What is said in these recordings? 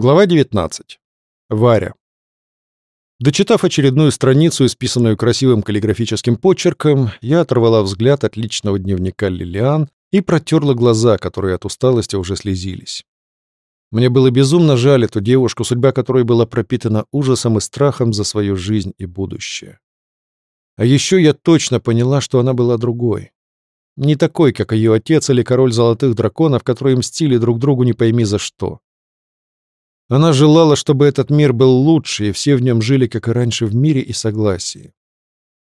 Глава 19. Варя. Дочитав очередную страницу, исписанную красивым каллиграфическим почерком, я оторвала взгляд от личного дневника Лилиан и протерла глаза, которые от усталости уже слезились. Мне было безумно жаль эту девушку, судьба которой была пропитана ужасом и страхом за свою жизнь и будущее. А еще я точно поняла, что она была другой. Не такой, как ее отец или король золотых драконов, которые мстили друг другу не пойми за что. Она желала, чтобы этот мир был лучше, и все в нем жили, как и раньше, в мире и согласии.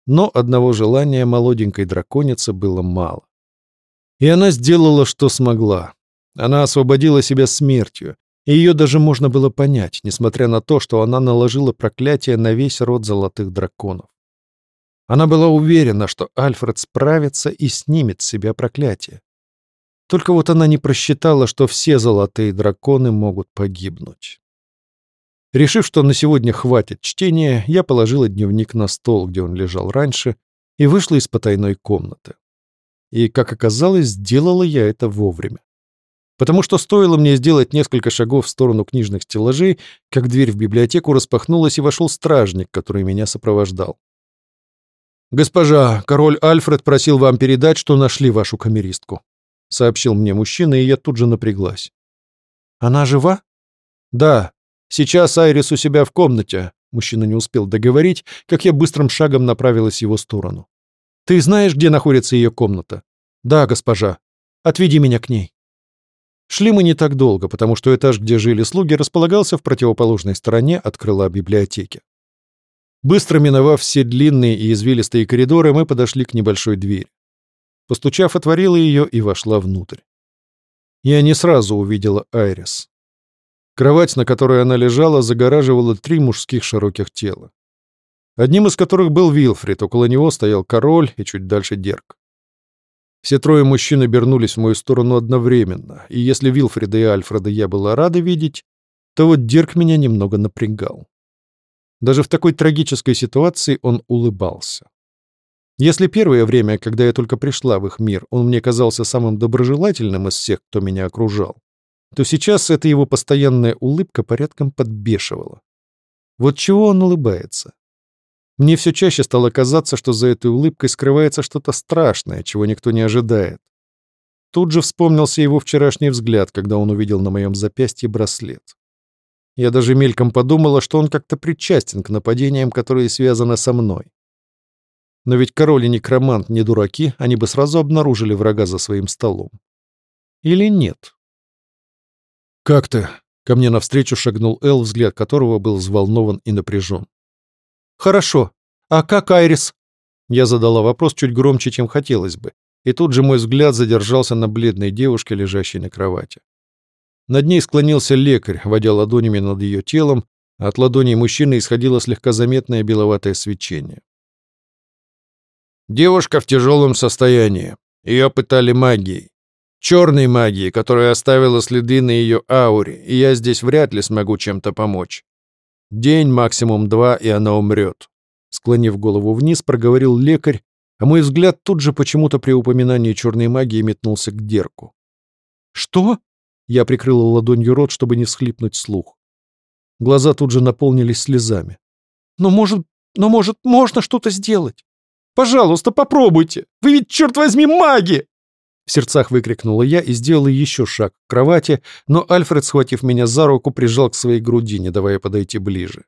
Но одного желания молоденькой драконицы было мало. И она сделала, что смогла. Она освободила себя смертью, и ее даже можно было понять, несмотря на то, что она наложила проклятие на весь род золотых драконов. Она была уверена, что Альфред справится и снимет с себя проклятие. Только вот она не просчитала, что все золотые драконы могут погибнуть. Решив, что на сегодня хватит чтения, я положила дневник на стол, где он лежал раньше, и вышла из потайной комнаты. И, как оказалось, сделала я это вовремя. Потому что стоило мне сделать несколько шагов в сторону книжных стеллажей, как дверь в библиотеку распахнулась, и вошел стражник, который меня сопровождал. «Госпожа, король Альфред просил вам передать, что нашли вашу камеристку» сообщил мне мужчина, и я тут же напряглась. «Она жива?» «Да. Сейчас Айрис у себя в комнате». Мужчина не успел договорить, как я быстрым шагом направилась в его сторону. «Ты знаешь, где находится ее комната?» «Да, госпожа. Отведи меня к ней». Шли мы не так долго, потому что этаж, где жили слуги, располагался в противоположной стороне от крыла библиотеки. Быстро миновав все длинные и извилистые коридоры, мы подошли к небольшой двери. Постучав, отворила ее и вошла внутрь. Я не сразу увидела Айрис. Кровать, на которой она лежала, загораживала три мужских широких тела. Одним из которых был Вилфрид, около него стоял король и чуть дальше Дерг. Все трое мужчин обернулись в мою сторону одновременно, и если Вилфрида и Альфреда я была рада видеть, то вот Дерг меня немного напрягал. Даже в такой трагической ситуации он улыбался. Если первое время, когда я только пришла в их мир, он мне казался самым доброжелательным из всех, кто меня окружал, то сейчас эта его постоянная улыбка порядком подбешивала. Вот чего он улыбается? Мне все чаще стало казаться, что за этой улыбкой скрывается что-то страшное, чего никто не ожидает. Тут же вспомнился его вчерашний взгляд, когда он увидел на моем запястье браслет. Я даже мельком подумала, что он как-то причастен к нападениям, которые связаны со мной. Но ведь король и некромант не дураки, они бы сразу обнаружили врага за своим столом. Или нет? «Как ты?» — ко мне навстречу шагнул Эл, взгляд которого был взволнован и напряжен. «Хорошо. А как Айрис?» Я задала вопрос чуть громче, чем хотелось бы, и тут же мой взгляд задержался на бледной девушке, лежащей на кровати. Над ней склонился лекарь, водя ладонями над ее телом, а от ладоней мужчины исходило слегка заметное беловатое свечение. Девушка в тяжелом состоянии. Ее пытали магией. Черной магией, которая оставила следы на ее ауре, и я здесь вряд ли смогу чем-то помочь. День, максимум два, и она умрет. Склонив голову вниз, проговорил лекарь, а мой взгляд тут же почему-то при упоминании черной магии метнулся к Дерку. «Что?» — я прикрыла ладонью рот, чтобы не всхлипнуть слух. Глаза тут же наполнились слезами. «Но может, но может, можно что-то сделать? Пожалуйста, попробуйте! Вы ведь, черт возьми, маги!» В сердцах выкрикнула я и сделала еще шаг к кровати, но Альфред, схватив меня за руку, прижал к своей груди, не давая подойти ближе.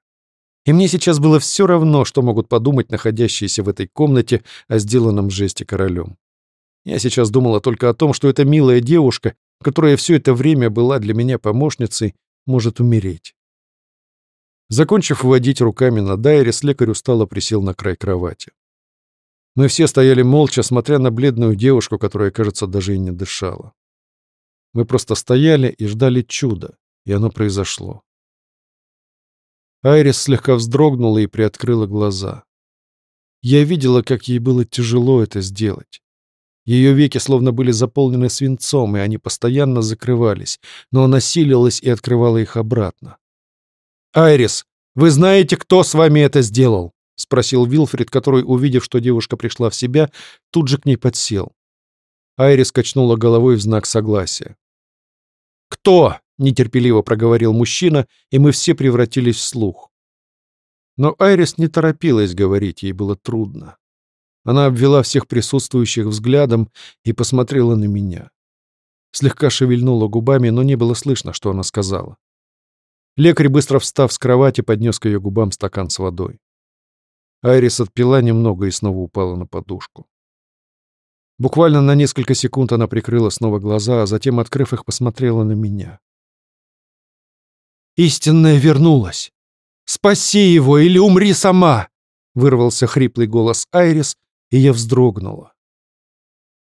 И мне сейчас было все равно, что могут подумать находящиеся в этой комнате о сделанном жесте королем. Я сейчас думала только о том, что эта милая девушка, которая все это время была для меня помощницей, может умереть. Закончив водить руками на Дайрис, лекарь устало присел на край кровати. Мы все стояли молча, смотря на бледную девушку, которая, кажется, даже и не дышала. Мы просто стояли и ждали чуда, и оно произошло. Айрис слегка вздрогнула и приоткрыла глаза. Я видела, как ей было тяжело это сделать. Ее веки словно были заполнены свинцом, и они постоянно закрывались, но она силилась и открывала их обратно. «Айрис, вы знаете, кто с вами это сделал?» — спросил Вилфрид, который, увидев, что девушка пришла в себя, тут же к ней подсел. Айрис качнула головой в знак согласия. «Кто?» — нетерпеливо проговорил мужчина, и мы все превратились в слух. Но Айрис не торопилась говорить, ей было трудно. Она обвела всех присутствующих взглядом и посмотрела на меня. Слегка шевельнула губами, но не было слышно, что она сказала. Лекарь, быстро встав с кровати, поднес к ее губам стакан с водой. Айрис отпила немного и снова упала на подушку. Буквально на несколько секунд она прикрыла снова глаза, а затем, открыв их, посмотрела на меня. «Истинная вернулась! Спаси его или умри сама!» — вырвался хриплый голос Айрис, и я вздрогнула.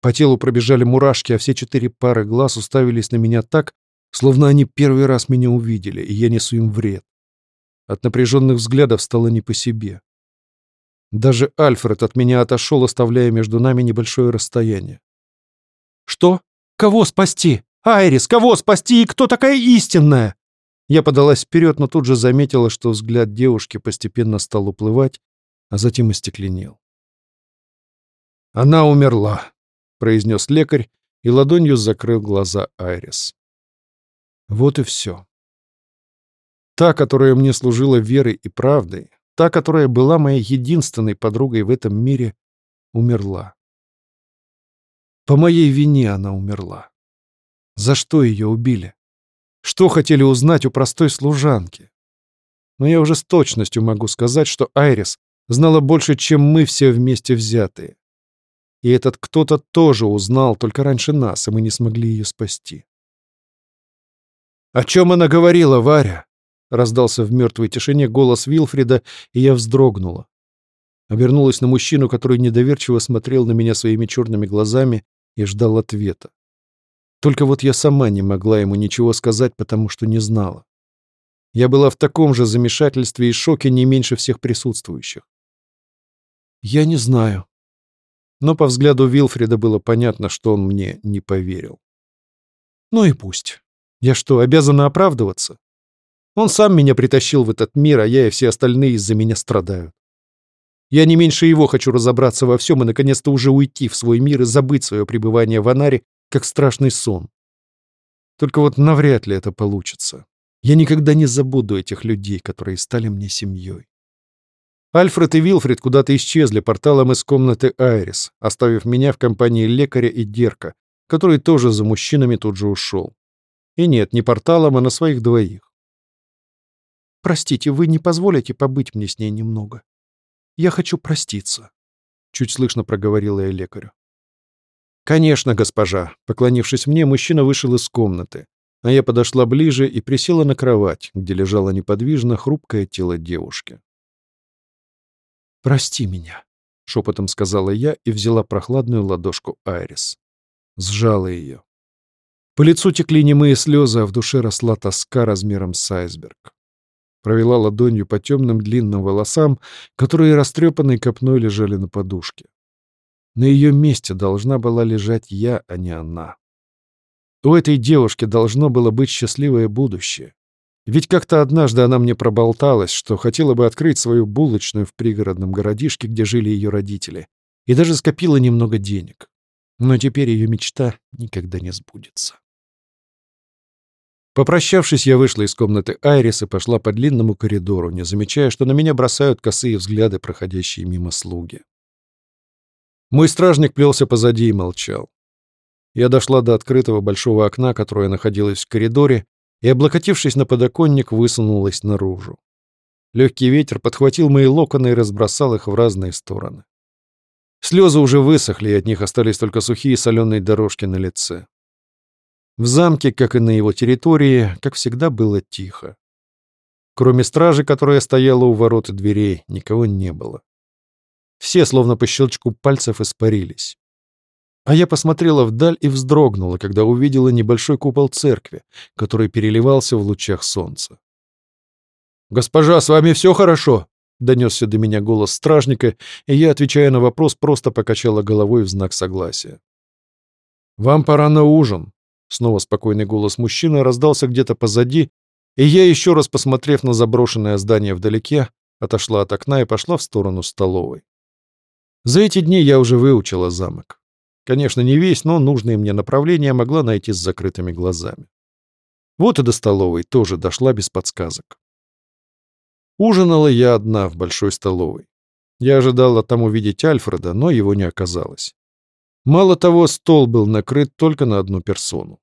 По телу пробежали мурашки, а все четыре пары глаз уставились на меня так, словно они первый раз меня увидели, и я несу им вред. От напряженных взглядов стало не по себе. Даже Альфред от меня отошел, оставляя между нами небольшое расстояние. «Что? Кого спасти? Айрис, кого спасти и кто такая истинная?» Я подалась вперед, но тут же заметила, что взгляд девушки постепенно стал уплывать, а затем остекленел. «Она умерла», — произнес лекарь и ладонью закрыл глаза Айрис. Вот и все. Та, которая мне служила верой и правдой, Та, которая была моей единственной подругой в этом мире, умерла. По моей вине она умерла. За что ее убили? Что хотели узнать у простой служанки? Но я уже с точностью могу сказать, что Айрис знала больше, чем мы все вместе взятые. И этот кто-то тоже узнал, только раньше нас, и мы не смогли ее спасти. «О чем она говорила, Варя?» — раздался в мертвой тишине голос Вилфрида, и я вздрогнула. Обернулась на мужчину, который недоверчиво смотрел на меня своими черными глазами и ждал ответа. Только вот я сама не могла ему ничего сказать, потому что не знала. Я была в таком же замешательстве и шоке не меньше всех присутствующих. «Я не знаю». Но по взгляду Вилфрида было понятно, что он мне не поверил. «Ну и пусть. Я что, обязана оправдываться?» Он сам меня притащил в этот мир, а я и все остальные из-за меня страдают. Я не меньше его хочу разобраться во всем и, наконец-то, уже уйти в свой мир и забыть свое пребывание в Анаре, как страшный сон. Только вот навряд ли это получится. Я никогда не забуду этих людей, которые стали мне семьей. Альфред и Вилфред куда-то исчезли порталом из комнаты Айрис, оставив меня в компании лекаря и Дерка, который тоже за мужчинами тут же ушел. И нет, не порталом, а на своих двоих. Простите, вы не позволите побыть мне с ней немного? Я хочу проститься», — чуть слышно проговорила я лекарю. «Конечно, госпожа!» Поклонившись мне, мужчина вышел из комнаты, а я подошла ближе и присела на кровать, где лежало неподвижно хрупкое тело девушки. «Прости меня», — шепотом сказала я и взяла прохладную ладошку Айрис. Сжала ее. По лицу текли немые слезы, а в душе росла тоска размером с айсберг провела ладонью по темным длинным волосам, которые растрепанной копной лежали на подушке. На ее месте должна была лежать я, а не она. У этой девушки должно было быть счастливое будущее. Ведь как-то однажды она мне проболталась, что хотела бы открыть свою булочную в пригородном городишке, где жили ее родители, и даже скопила немного денег. Но теперь ее мечта никогда не сбудется. Попрощавшись, я вышла из комнаты Айрис и пошла по длинному коридору, не замечая, что на меня бросают косые взгляды, проходящие мимо слуги. Мой стражник плелся позади и молчал. Я дошла до открытого большого окна, которое находилось в коридоре, и, облокотившись на подоконник, высунулась наружу. Легкий ветер подхватил мои локоны и разбросал их в разные стороны. Слезы уже высохли, и от них остались только сухие соленые дорожки на лице. В замке, как и на его территории, как всегда было тихо. Кроме стражи, которая стояла у ворот и дверей, никого не было. Все, словно по щелчку пальцев, испарились. А я посмотрела вдаль и вздрогнула, когда увидела небольшой купол церкви, который переливался в лучах солнца. «Госпожа, с вами все хорошо?» — донесся до меня голос стражника, и я, отвечая на вопрос, просто покачала головой в знак согласия. «Вам пора на ужин», Снова спокойный голос мужчины раздался где-то позади, и я, еще раз посмотрев на заброшенное здание вдалеке, отошла от окна и пошла в сторону столовой. За эти дни я уже выучила замок. Конечно, не весь, но нужные мне направления могла найти с закрытыми глазами. Вот и до столовой тоже дошла без подсказок. Ужинала я одна в большой столовой. Я ожидала там увидеть Альфреда, но его не оказалось. Мало того, стол был накрыт только на одну персону.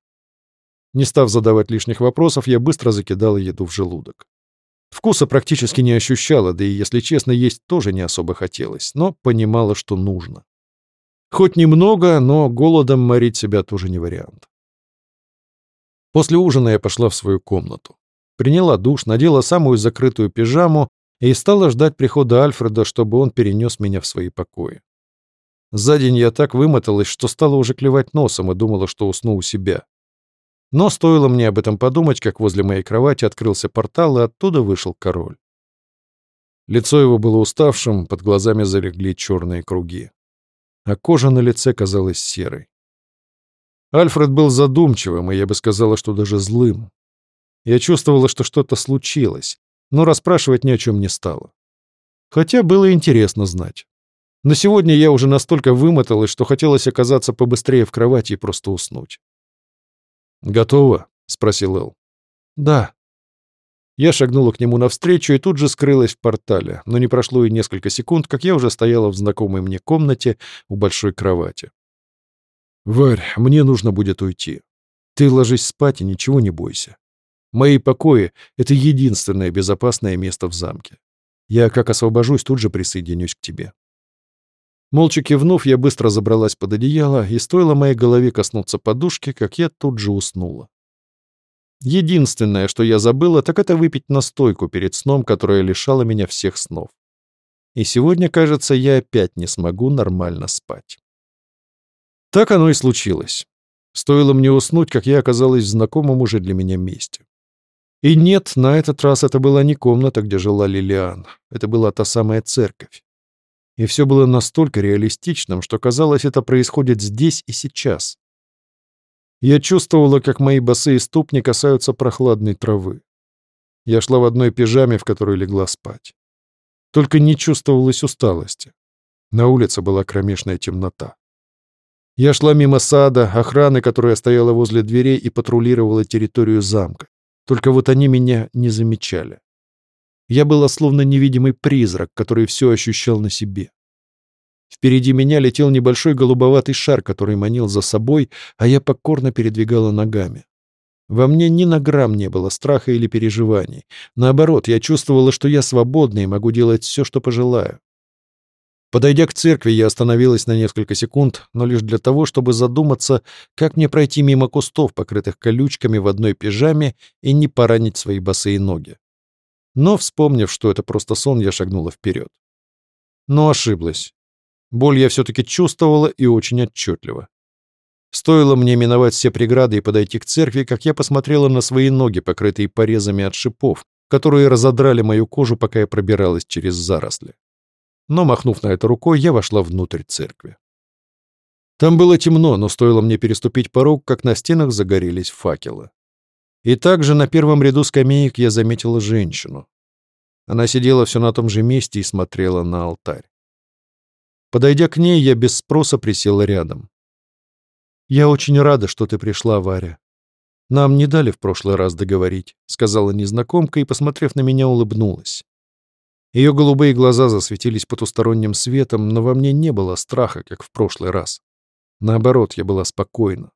Не став задавать лишних вопросов, я быстро закидала еду в желудок. Вкуса практически не ощущала, да и, если честно, есть тоже не особо хотелось, но понимала, что нужно. Хоть немного, но голодом морить себя тоже не вариант. После ужина я пошла в свою комнату. Приняла душ, надела самую закрытую пижаму и стала ждать прихода Альфреда, чтобы он перенес меня в свои покои. За день я так вымоталась, что стала уже клевать носом и думала, что усну у себя. Но стоило мне об этом подумать, как возле моей кровати открылся портал, и оттуда вышел король. Лицо его было уставшим, под глазами залегли черные круги. А кожа на лице казалась серой. Альфред был задумчивым, и я бы сказала, что даже злым. Я чувствовала, что что-то случилось, но расспрашивать ни о чем не стало. Хотя было интересно знать. На сегодня я уже настолько вымоталась, что хотелось оказаться побыстрее в кровати и просто уснуть. «Готово?» — спросил Эл. «Да». Я шагнула к нему навстречу и тут же скрылась в портале, но не прошло и несколько секунд, как я уже стояла в знакомой мне комнате у большой кровати. «Варь, мне нужно будет уйти. Ты ложись спать и ничего не бойся. Мои покои — это единственное безопасное место в замке. Я, как освобожусь, тут же присоединюсь к тебе». Молча кивнув, я быстро забралась под одеяло, и стоило моей голове коснуться подушки, как я тут же уснула. Единственное, что я забыла, так это выпить настойку перед сном, которая лишала меня всех снов. И сегодня, кажется, я опять не смогу нормально спать. Так оно и случилось. Стоило мне уснуть, как я оказалась в знакомом уже для меня месте. И нет, на этот раз это была не комната, где жила Лилиан. Это была та самая церковь. И все было настолько реалистичным, что казалось, это происходит здесь и сейчас. Я чувствовала, как мои босые ступни касаются прохладной травы. Я шла в одной пижаме, в которой легла спать. Только не чувствовалась усталости. На улице была кромешная темнота. Я шла мимо сада, охраны, которая стояла возле дверей и патрулировала территорию замка. Только вот они меня не замечали. Я была словно невидимый призрак, который все ощущал на себе. Впереди меня летел небольшой голубоватый шар, который манил за собой, а я покорно передвигала ногами. Во мне ни на грамм не было страха или переживаний. Наоборот, я чувствовала, что я свободна и могу делать все, что пожелаю. Подойдя к церкви, я остановилась на несколько секунд, но лишь для того, чтобы задуматься, как мне пройти мимо кустов, покрытых колючками в одной пижаме, и не поранить свои босые ноги. Но, вспомнив, что это просто сон, я шагнула вперед. Но ошиблась. Боль я все-таки чувствовала и очень отчетливо. Стоило мне миновать все преграды и подойти к церкви, как я посмотрела на свои ноги, покрытые порезами от шипов, которые разодрали мою кожу, пока я пробиралась через заросли. Но, махнув на это рукой, я вошла внутрь церкви. Там было темно, но стоило мне переступить порог, как на стенах загорелись факелы. И также на первом ряду скамеек я заметила женщину. Она сидела все на том же месте и смотрела на алтарь. Подойдя к ней, я без спроса присела рядом. «Я очень рада, что ты пришла, Варя. Нам не дали в прошлый раз договорить», — сказала незнакомка и, посмотрев на меня, улыбнулась. Ее голубые глаза засветились потусторонним светом, но во мне не было страха, как в прошлый раз. Наоборот, я была спокойна,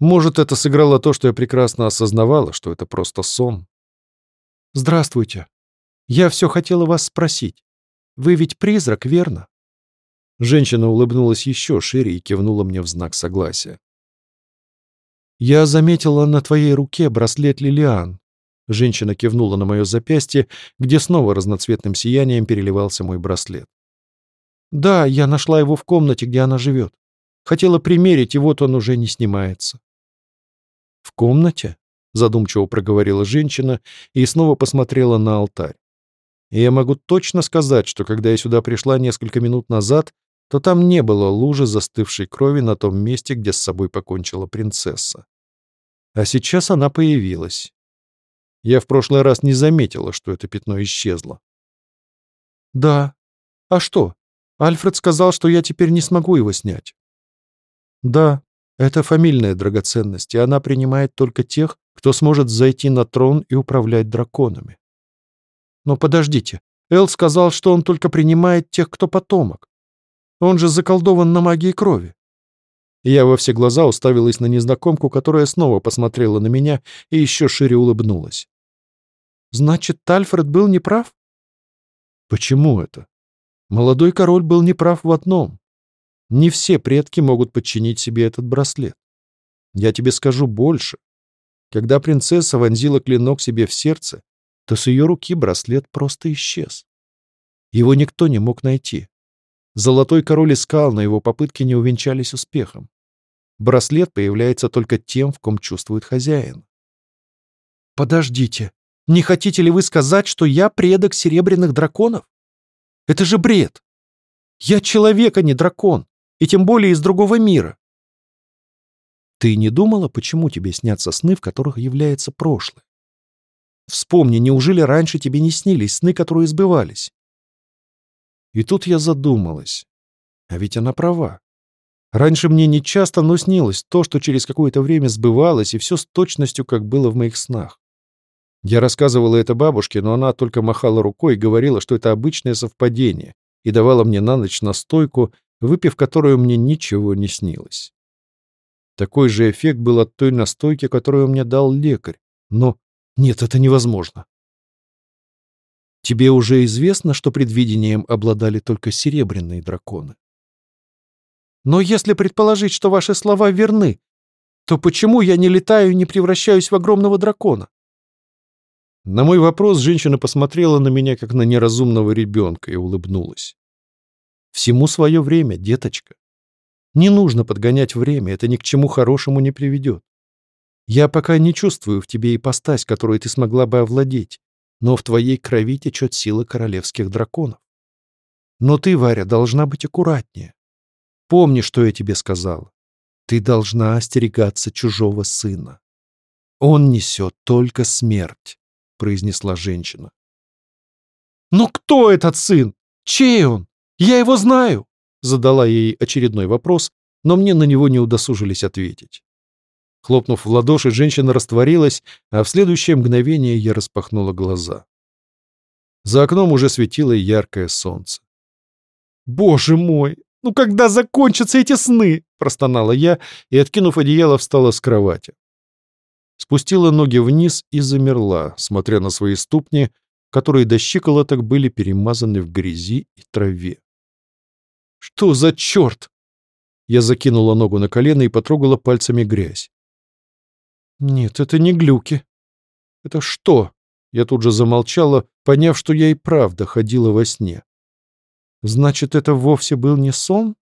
может, это сыграло то, что я прекрасно осознавала, что это просто сон. «Здравствуйте. Я все хотела вас спросить. Вы ведь призрак, верно?» Женщина улыбнулась еще шире и кивнула мне в знак согласия. «Я заметила на твоей руке браслет Лилиан». Женщина кивнула на мое запястье, где снова разноцветным сиянием переливался мой браслет. «Да, я нашла его в комнате, где она живет. Хотела примерить, и вот он уже не снимается. «В комнате?» — задумчиво проговорила женщина и снова посмотрела на алтарь. Я могу точно сказать, что когда я сюда пришла несколько минут назад, то там не было лужи застывшей крови на том месте, где с собой покончила принцесса. А сейчас она появилась. Я в прошлый раз не заметила, что это пятно исчезло. «Да. А что? Альфред сказал, что я теперь не смогу его снять». «Да, это фамильная драгоценность, и она принимает только тех, кто сможет зайти на трон и управлять драконами. Но подождите, Эл сказал, что он только принимает тех, кто потомок. Он же заколдован на магии крови. Я во все глаза уставилась на незнакомку, которая снова посмотрела на меня и еще шире улыбнулась. «Значит, Тальфред был неправ?» «Почему это?» «Молодой король был неправ в одном. Не все предки могут подчинить себе этот браслет. Я тебе скажу больше. Когда принцесса вонзила клинок себе в сердце, то с ее руки браслет просто исчез. Его никто не мог найти. Золотой король искал, но его попытки не увенчались успехом. Браслет появляется только тем, в ком чувствует хозяин. «Подождите, не хотите ли вы сказать, что я предок серебряных драконов? Это же бред! Я человек, а не дракон! и тем более из другого мира. Ты не думала, почему тебе снятся сны, в которых является прошлое? Вспомни, неужели раньше тебе не снились сны, которые сбывались? И тут я задумалась. А ведь она права. Раньше мне не часто, но снилось то, что через какое-то время сбывалось, и все с точностью, как было в моих снах. Я рассказывала это бабушке, но она только махала рукой и говорила, что это обычное совпадение, и давала мне на ночь настойку выпив которую мне ничего не снилось. Такой же эффект был от той настойки, которую мне дал лекарь. Но нет, это невозможно. Тебе уже известно, что предвидением обладали только серебряные драконы. Но если предположить, что ваши слова верны, то почему я не летаю и не превращаюсь в огромного дракона? На мой вопрос женщина посмотрела на меня, как на неразумного ребенка, и улыбнулась. Всему свое время, деточка. Не нужно подгонять время, это ни к чему хорошему не приведет. Я пока не чувствую в тебе ипостась, которую ты смогла бы овладеть, но в твоей крови течет сила королевских драконов. Но ты, Варя, должна быть аккуратнее. Помни, что я тебе сказала. Ты должна остерегаться чужого сына. Он несет только смерть, произнесла женщина. Но кто этот сын? Чей он? «Я его знаю!» — задала ей очередной вопрос, но мне на него не удосужились ответить. Хлопнув в ладоши, женщина растворилась, а в следующее мгновение я распахнула глаза. За окном уже светило яркое солнце. «Боже мой! Ну когда закончатся эти сны?» — простонала я и, откинув одеяло, встала с кровати. Спустила ноги вниз и замерла, смотря на свои ступни, которые до щиколоток были перемазаны в грязи и траве. Что за черт? Я закинула ногу на колено и потрогала пальцами грязь. Нет, это не глюки. Это что? Я тут же замолчала, поняв, что я и правда ходила во сне. Значит, это вовсе был не сон?